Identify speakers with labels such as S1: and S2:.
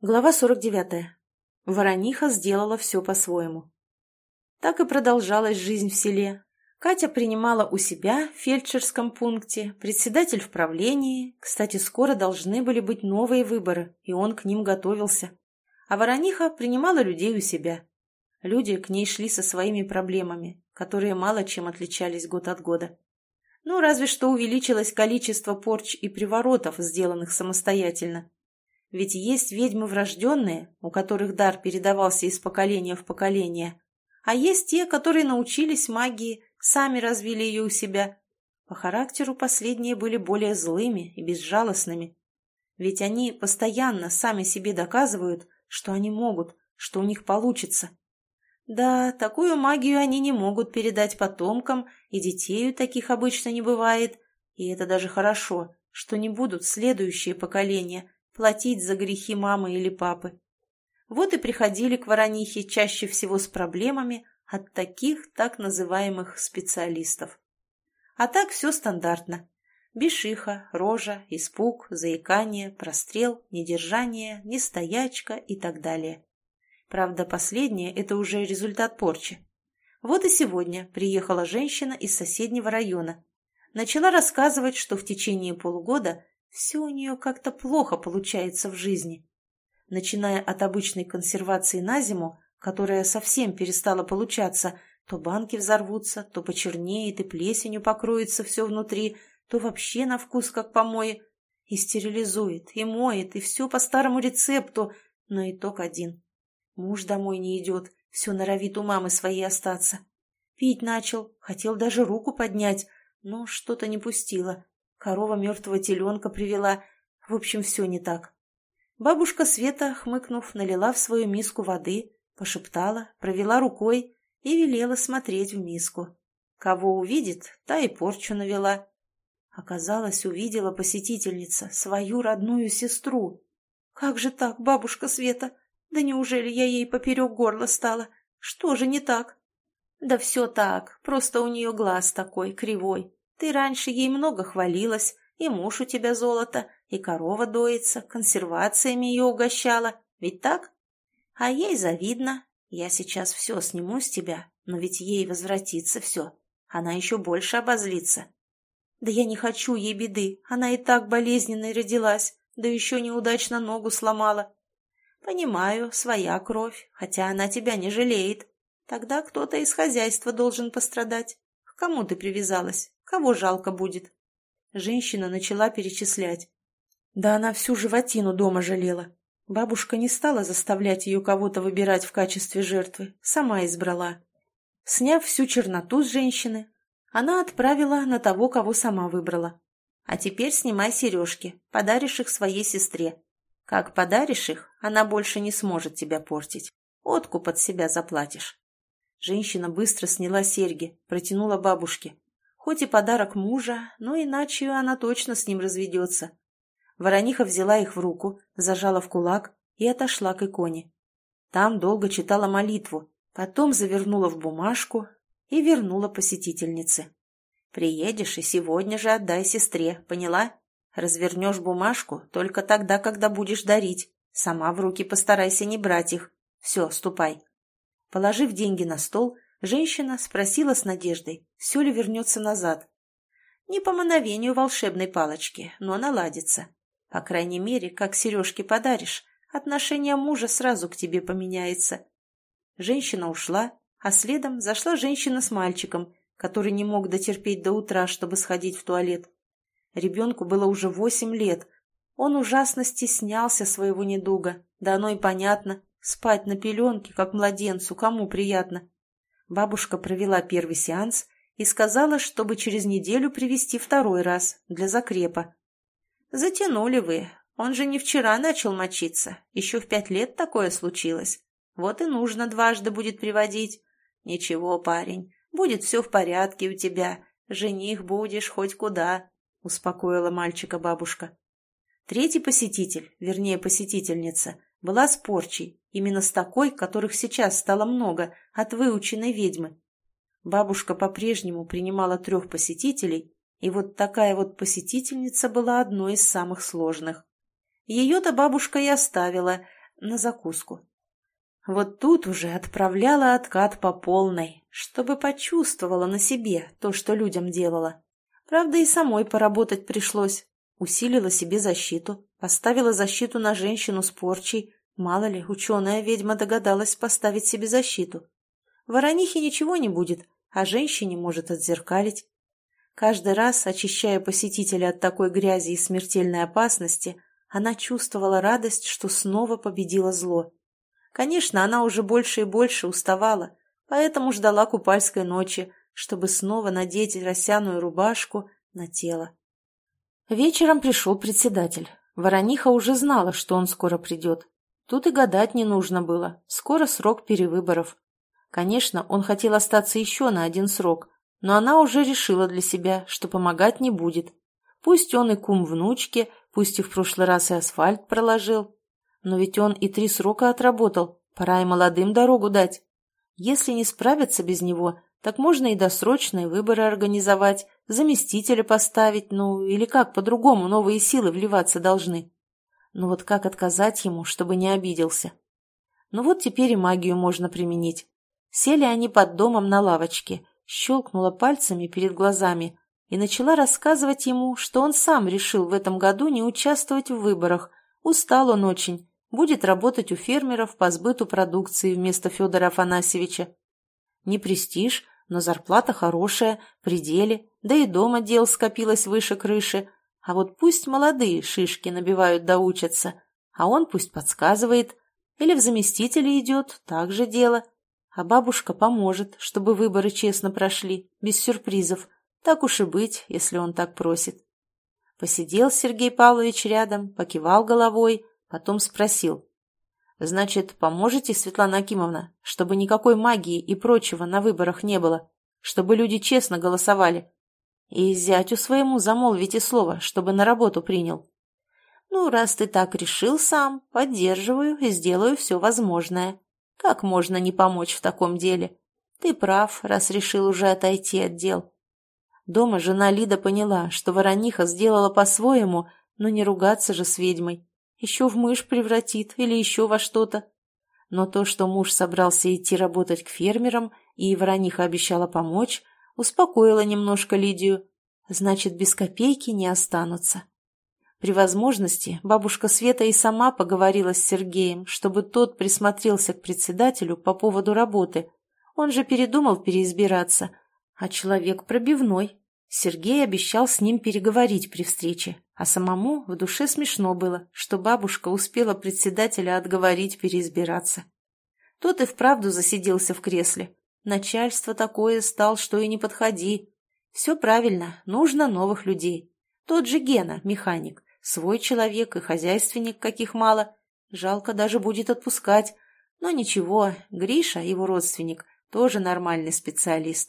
S1: Глава 49. Ворониха сделала все по-своему. Так и продолжалась жизнь в селе. Катя принимала у себя в фельдшерском пункте, председатель в правлении. Кстати, скоро должны были быть новые выборы, и он к ним готовился. А Ворониха принимала людей у себя. Люди к ней шли со своими проблемами, которые мало чем отличались год от года. Ну, разве что увеличилось количество порч и приворотов, сделанных самостоятельно. Ведь есть ведьмы врожденные, у которых дар передавался из поколения в поколение, а есть те, которые научились магии, сами развили ее у себя. По характеру последние были более злыми и безжалостными. Ведь они постоянно сами себе доказывают, что они могут, что у них получится. Да, такую магию они не могут передать потомкам, и детей у таких обычно не бывает. И это даже хорошо, что не будут следующие поколения – платить за грехи мамы или папы. Вот и приходили к Воронихе чаще всего с проблемами от таких так называемых специалистов. А так все стандартно. Бешиха, рожа, испуг, заикание, прострел, недержание, нестоячка и так далее. Правда, последнее – это уже результат порчи. Вот и сегодня приехала женщина из соседнего района. Начала рассказывать, что в течение полугода все у нее как-то плохо получается в жизни. Начиная от обычной консервации на зиму, которая совсем перестала получаться, то банки взорвутся, то почернеет и плесенью покроется все внутри, то вообще на вкус как помои. И стерилизует, и моет, и все по старому рецепту, но итог один. Муж домой не идет, все норовит у мамы своей остаться. Пить начал, хотел даже руку поднять, но что-то не пустило. Корова мертвого теленка привела. В общем, все не так. Бабушка Света, хмыкнув, налила в свою миску воды, пошептала, провела рукой и велела смотреть в миску. Кого увидит, та и порчу навела. Оказалось, увидела посетительница свою родную сестру. «Как же так, бабушка Света? Да неужели я ей поперек горла стала? Что же не так?» «Да все так, просто у нее глаз такой, кривой. Ты раньше ей много хвалилась, и муж у тебя золото, и корова доится, консервациями ее угощала. Ведь так? А ей завидно. Я сейчас все сниму с тебя, но ведь ей возвратится все. Она еще больше обозлится. Да я не хочу ей беды. Она и так болезненной родилась, да еще неудачно ногу сломала. Понимаю, своя кровь, хотя она тебя не жалеет. Тогда кто-то из хозяйства должен пострадать. Кому ты привязалась? Кого жалко будет? Женщина начала перечислять. Да она всю животину дома жалела. Бабушка не стала заставлять ее кого-то выбирать в качестве жертвы, сама избрала. Сняв всю черноту с женщины, она отправила на того, кого сама выбрала. А теперь снимай сережки, подаришь их своей сестре. Как подаришь их, она больше не сможет тебя портить. Откуп от себя заплатишь. Женщина быстро сняла серьги, протянула бабушке. Хоть и подарок мужа, но иначе она точно с ним разведется. Ворониха взяла их в руку, зажала в кулак и отошла к иконе. Там долго читала молитву, потом завернула в бумажку и вернула посетительнице. «Приедешь и сегодня же отдай сестре, поняла? Развернешь бумажку только тогда, когда будешь дарить. Сама в руки постарайся не брать их. Все, ступай». Положив деньги на стол, Женщина спросила с надеждой, все ли вернется назад. Не по мановению волшебной палочки, но наладится. По крайней мере, как сережки подаришь, отношение мужа сразу к тебе поменяется. Женщина ушла, а следом зашла женщина с мальчиком, который не мог дотерпеть до утра, чтобы сходить в туалет. Ребенку было уже восемь лет. Он ужасно стеснялся своего недуга. Да оно и понятно. Спать на пеленке, как младенцу, кому приятно. Бабушка провела первый сеанс и сказала, чтобы через неделю привести второй раз, для закрепа. «Затянули вы. Он же не вчера начал мочиться. Еще в пять лет такое случилось. Вот и нужно дважды будет приводить. Ничего, парень, будет все в порядке у тебя. Жених будешь хоть куда», — успокоила мальчика бабушка. Третий посетитель, вернее посетительница, была с порчей, именно с такой, которых сейчас стало много, от выученной ведьмы. Бабушка по-прежнему принимала трех посетителей, и вот такая вот посетительница была одной из самых сложных. Ее-то бабушка и оставила, на закуску. Вот тут уже отправляла откат по полной, чтобы почувствовала на себе то, что людям делала. Правда, и самой поработать пришлось. Усилила себе защиту, поставила защиту на женщину с порчей. Мало ли, ученая ведьма догадалась поставить себе защиту. Воронихе ничего не будет, а женщине может отзеркалить. Каждый раз, очищая посетителя от такой грязи и смертельной опасности, она чувствовала радость, что снова победила зло. Конечно, она уже больше и больше уставала, поэтому ждала купальской ночи, чтобы снова надеть росяную рубашку на тело. Вечером пришел председатель. Ворониха уже знала, что он скоро придет. Тут и гадать не нужно было. Скоро срок перевыборов. Конечно, он хотел остаться еще на один срок, но она уже решила для себя, что помогать не будет. Пусть он и кум внучки, пусть и в прошлый раз и асфальт проложил. Но ведь он и три срока отработал, пора и молодым дорогу дать. Если не справиться без него, так можно и досрочные выборы организовать, заместителя поставить, ну или как по-другому новые силы вливаться должны. Ну вот как отказать ему, чтобы не обиделся? Ну вот теперь и магию можно применить. Сели они под домом на лавочке, щелкнула пальцами перед глазами и начала рассказывать ему, что он сам решил в этом году не участвовать в выборах. Устал он очень, будет работать у фермеров по сбыту продукции вместо Федора Афанасьевича. Не престиж, но зарплата хорошая, пределе, да и дома дел скопилось выше крыши. А вот пусть молодые шишки набивают да учатся, а он пусть подсказывает. Или в заместители идет, так же дело. А бабушка поможет, чтобы выборы честно прошли, без сюрпризов. Так уж и быть, если он так просит. Посидел Сергей Павлович рядом, покивал головой, потом спросил. Значит, поможете, Светлана Акимовна, чтобы никакой магии и прочего на выборах не было, чтобы люди честно голосовали? И зятю своему замолвите слово, чтобы на работу принял. Ну, раз ты так решил сам, поддерживаю и сделаю все возможное. Как можно не помочь в таком деле? Ты прав, раз решил уже отойти от дел. Дома жена Лида поняла, что ворониха сделала по-своему, но не ругаться же с ведьмой. Еще в мышь превратит или еще во что-то. Но то, что муж собрался идти работать к фермерам, и Ворониха обещала помочь, успокоило немножко Лидию. Значит, без копейки не останутся. При возможности бабушка Света и сама поговорила с Сергеем, чтобы тот присмотрелся к председателю по поводу работы. Он же передумал переизбираться, а человек пробивной. Сергей обещал с ним переговорить при встрече, а самому в душе смешно было, что бабушка успела председателя отговорить переизбираться. Тот и вправду засиделся в кресле. Начальство такое стал, что и не подходи. Все правильно, нужно новых людей. Тот же Гена, механик, свой человек и хозяйственник, каких мало. Жалко даже будет отпускать. Но ничего, Гриша, его родственник, тоже нормальный специалист.